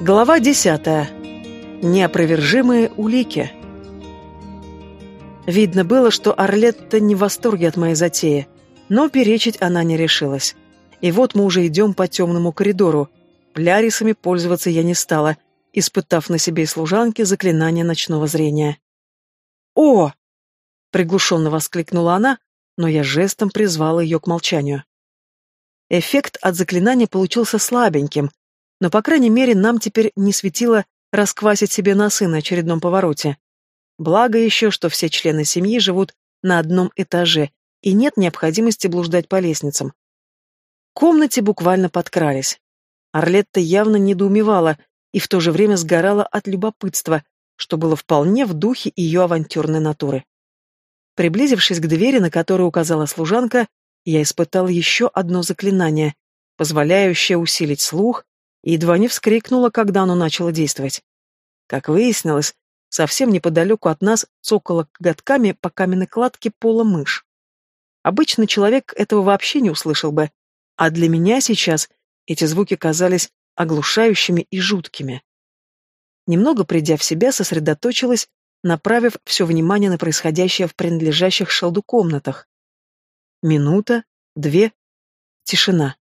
Глава десятая. Неопровержимые улики. Видно было, что Орлетта не в восторге от моей затеи, но перечить она не решилась. И вот мы уже идем по темному коридору. Плярисами пользоваться я не стала, испытав на себе и служанке заклинание ночного зрения. «О!» — приглушенно воскликнула она, но я жестом призвала ее к молчанию. Эффект от заклинания получился слабеньким, но, по крайней мере, нам теперь не светило расквасить себе носы на очередном повороте. Благо еще, что все члены семьи живут на одном этаже, и нет необходимости блуждать по лестницам. Комнате буквально подкрались. Орлетта явно недоумевала и в то же время сгорала от любопытства, что было вполне в духе ее авантюрной натуры. Приблизившись к двери, на которую указала служанка, я испытал еще одно заклинание, позволяющее усилить слух едва не вскрикнула, когда оно начало действовать. Как выяснилось, совсем неподалеку от нас цокала коготками по каменной кладке пола мышь. Обычно человек этого вообще не услышал бы, а для меня сейчас эти звуки казались оглушающими и жуткими. Немного придя в себя, сосредоточилась, направив все внимание на происходящее в принадлежащих Шелду комнатах. Минута, две, тишина.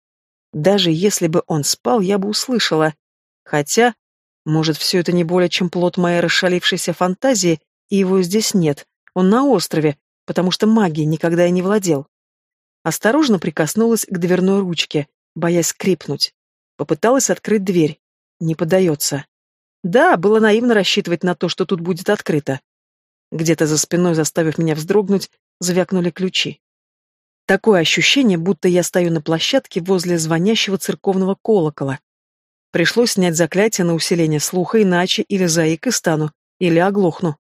Даже если бы он спал, я бы услышала. Хотя, может, все это не более чем плод моей расшалившейся фантазии, и его здесь нет. Он на острове, потому что магией никогда и не владел. Осторожно прикоснулась к дверной ручке, боясь скрипнуть. Попыталась открыть дверь. Не подается. Да, было наивно рассчитывать на то, что тут будет открыто. Где-то за спиной, заставив меня вздрогнуть, звякнули ключи. Такое ощущение, будто я стою на площадке возле звонящего церковного колокола. Пришлось снять заклятие на усиление слуха, иначе или заик и стану, или оглохну.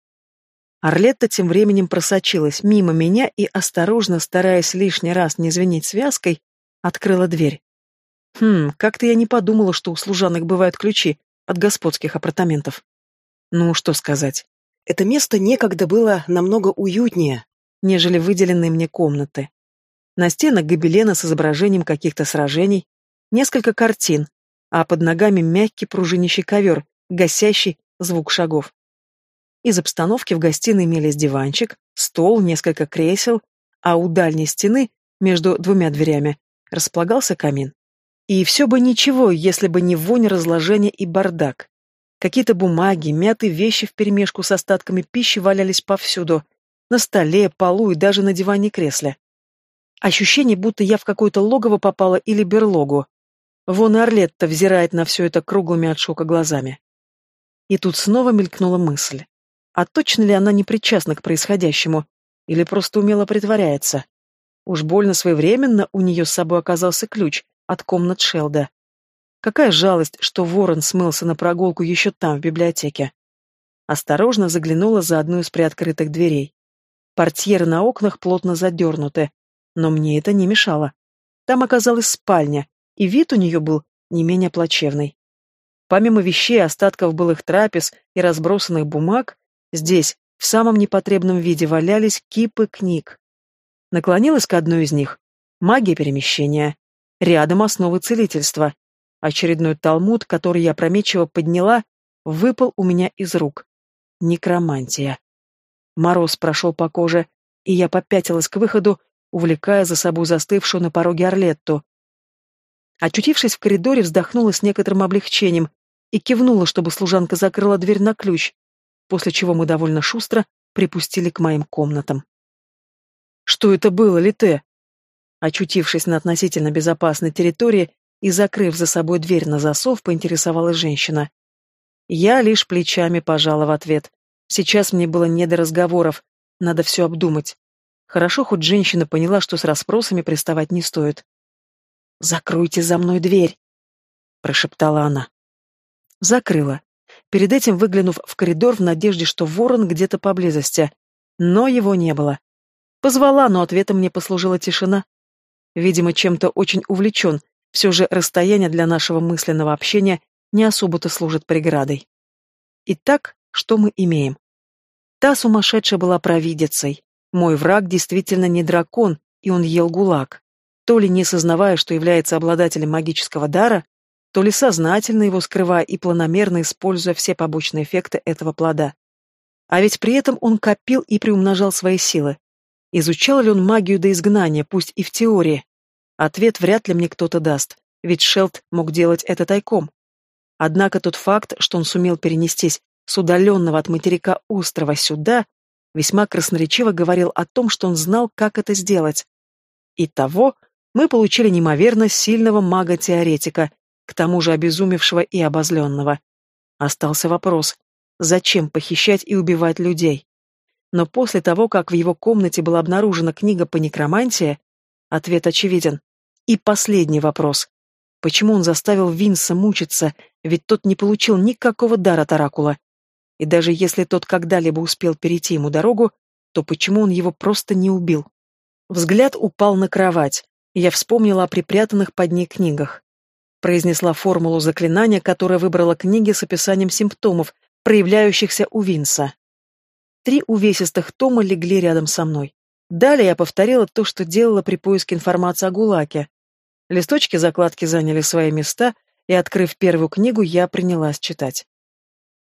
Орлетта тем временем просочилась мимо меня и, осторожно, стараясь лишний раз не звенеть связкой, открыла дверь. Хм, как-то я не подумала, что у служанок бывают ключи от господских апартаментов. Ну, что сказать. Это место некогда было намного уютнее, нежели выделенные мне комнаты. На стенах гобелены с изображением каких-то сражений, несколько картин, а под ногами мягкий пружинищий ковер, гасящий звук шагов. Из обстановки в гостиной имелись диванчик, стол, несколько кресел, а у дальней стены, между двумя дверями, располагался камин. И все бы ничего, если бы не вонь разложения и бардак. Какие-то бумаги, мятые вещи вперемешку с остатками пищи валялись повсюду, на столе, полу и даже на диване и кресле. Ощущение, будто я в какое-то логово попала или берлогу. Вон и Орлетта взирает на все это круглыми от шока глазами. И тут снова мелькнула мысль. А точно ли она не причастна к происходящему? Или просто умело притворяется? Уж больно своевременно у нее с собой оказался ключ от комнат Шелда. Какая жалость, что ворон смылся на прогулку еще там, в библиотеке. Осторожно заглянула за одну из приоткрытых дверей. Портьеры на окнах плотно задернуты, но мне это не мешало. Там оказалась спальня, и вид у нее был не менее плачевный. Помимо вещей, остатков былых трапез и разбросанных бумаг, здесь, в самом непотребном виде, валялись кипы книг. Наклонилась к одной из них. Магия перемещения. Рядом основы целительства. Очередной талмуд, который я прометчиво подняла, выпал у меня из рук. Некромантия. Мороз прошел по коже, и я попятилась к выходу, увлекая за собой застывшую на пороге Орлетту. Очутившись в коридоре, вздохнула с некоторым облегчением и кивнула, чтобы служанка закрыла дверь на ключ, после чего мы довольно шустро припустили к моим комнатам. «Что это было, Лите?» Очутившись на относительно безопасной территории и закрыв за собой дверь на засов, поинтересовалась женщина. Я лишь плечами пожала в ответ. Сейчас мне было не до разговоров, надо все обдумать. Хорошо, хоть женщина поняла, что с расспросами приставать не стоит. «Закройте за мной дверь!» — прошептала она. Закрыла, перед этим выглянув в коридор в надежде, что ворон где-то поблизости. Но его не было. Позвала, но ответом мне послужила тишина. Видимо, чем-то очень увлечен, все же расстояние для нашего мысленного общения не особо-то служит преградой. Итак, что мы имеем? Та сумасшедшая была провидицей, мой враг действительно не дракон, и он ел гулаг. То ли не сознавая, что является обладателем магического дара, то ли сознательно его скрывая и планомерно используя все побочные эффекты этого плода. А ведь при этом он копил и приумножал свои силы. Изучал ли он магию до изгнания, пусть и в теории? Ответ вряд ли мне кто-то даст, ведь Шелд мог делать это тайком. Однако тот факт, что он сумел перенестись с удаленного от материка острова сюда, весьма красноречиво говорил о том, что он знал, как это сделать. Итого, мы получили неимоверно сильного мага-теоретика, к тому же обезумевшего и обозленного. Остался вопрос, зачем похищать и убивать людей? Но после того, как в его комнате была обнаружена книга по некромантии, ответ очевиден. И последний вопрос. Почему он заставил Винса мучиться, ведь тот не получил никакого дара от Оракула? И даже если тот когда-либо успел перейти ему дорогу, то почему он его просто не убил? Взгляд упал на кровать, и я вспомнила о припрятанных под ней книгах. Произнесла формулу заклинания, которая выбрала книги с описанием симптомов, проявляющихся у Винса. Три увесистых тома легли рядом со мной. Далее я повторила то, что делала при поиске информации о Гулаке. Листочки закладки заняли свои места, и, открыв первую книгу, я принялась читать.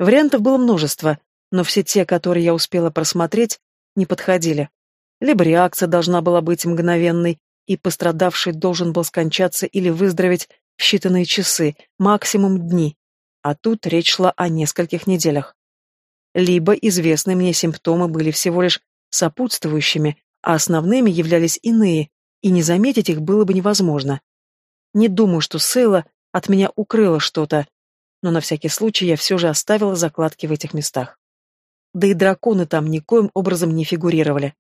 Вариантов было множество, но все те, которые я успела просмотреть, не подходили. Либо реакция должна была быть мгновенной, и пострадавший должен был скончаться или выздороветь в считанные часы, максимум дни, а тут речь шла о нескольких неделях. Либо известные мне симптомы были всего лишь сопутствующими, а основными являлись иные, и не заметить их было бы невозможно. Не думаю, что Сейла от меня укрыла что-то, но на всякий случай я все же оставила закладки в этих местах. Да и драконы там никоим образом не фигурировали.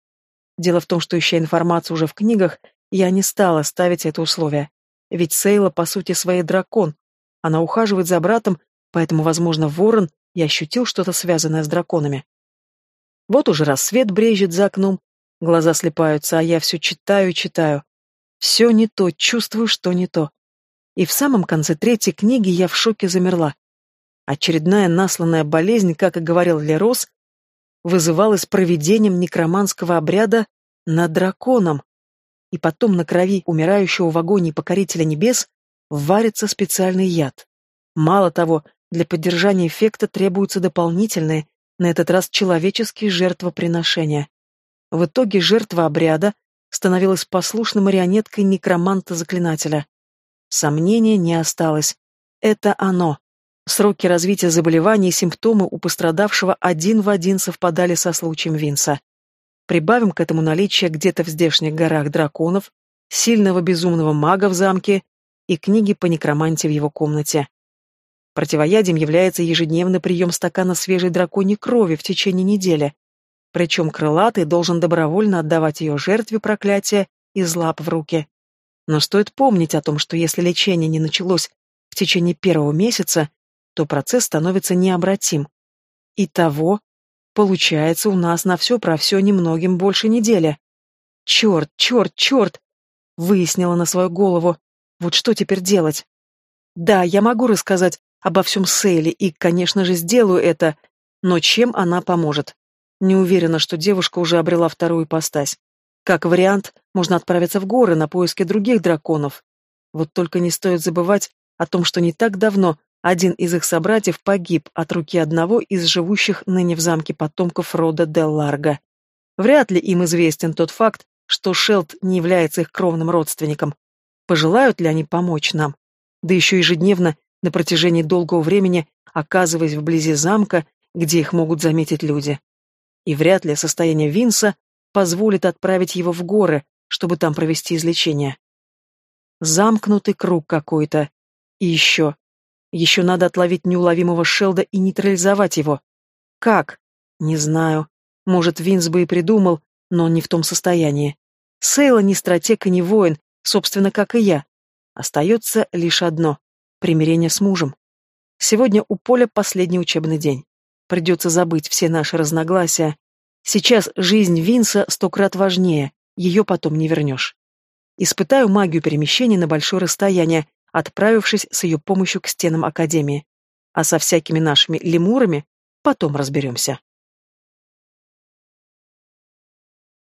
Дело в том, что, ища информацию уже в книгах, я не стала ставить это условие. Ведь Сейла, по сути, своей дракон. Она ухаживает за братом, поэтому, возможно, ворон и ощутил что-то связанное с драконами. Вот уже рассвет брежет за окном, глаза слепаются, а я все читаю и читаю. Все не то, чувствую, что не то. И в самом конце третьей книги я в шоке замерла. Очередная насланная болезнь, как и говорил Лерос, вызывалась проведением некроманского обряда над драконом. И потом на крови умирающего в агонии покорителя небес варится специальный яд. Мало того, для поддержания эффекта требуются дополнительные, на этот раз человеческие жертвоприношения. В итоге жертва обряда становилась послушной марионеткой некроманта-заклинателя. Сомнения не осталось. Это оно. Сроки развития заболеваний и симптомы у пострадавшего один в один совпадали со случаем Винса. Прибавим к этому наличие где-то в здешних горах драконов, сильного безумного мага в замке и книги по некромантии в его комнате. Противоядием является ежедневный прием стакана свежей драконьей крови в течение недели. Причем крылатый должен добровольно отдавать ее жертве проклятия из лап в руки. Но стоит помнить о том, что если лечение не началось в течение первого месяца, то процесс становится необратим. Итого, получается у нас на все про все немногим больше недели. Черт, черт, черт! Выяснила на свою голову. Вот что теперь делать? Да, я могу рассказать обо всем Сейли и, конечно же, сделаю это, но чем она поможет? Не уверена, что девушка уже обрела вторую ипостась. Как вариант, можно отправиться в горы на поиски других драконов. Вот только не стоит забывать о том, что не так давно один из их собратьев погиб от руки одного из живущих ныне в замке потомков рода Дел Ларго. Вряд ли им известен тот факт, что Шелд не является их кровным родственником. Пожелают ли они помочь нам? Да еще ежедневно, на протяжении долгого времени, оказываясь вблизи замка, где их могут заметить люди. И вряд ли состояние Винса позволит отправить его в горы, чтобы там провести излечение. Замкнутый круг какой-то. И еще. Еще надо отловить неуловимого Шелда и нейтрализовать его. Как? Не знаю. Может, Винс бы и придумал, но он не в том состоянии. Сейла не стратег и не воин, собственно, как и я. Остается лишь одно — примирение с мужем. Сегодня у Поля последний учебный день. Придется забыть все наши разногласия, Сейчас жизнь Винса сто крат важнее, ее потом не вернешь. Испытаю магию перемещения на большое расстояние, отправившись с ее помощью к стенам Академии. А со всякими нашими лемурами потом разберемся.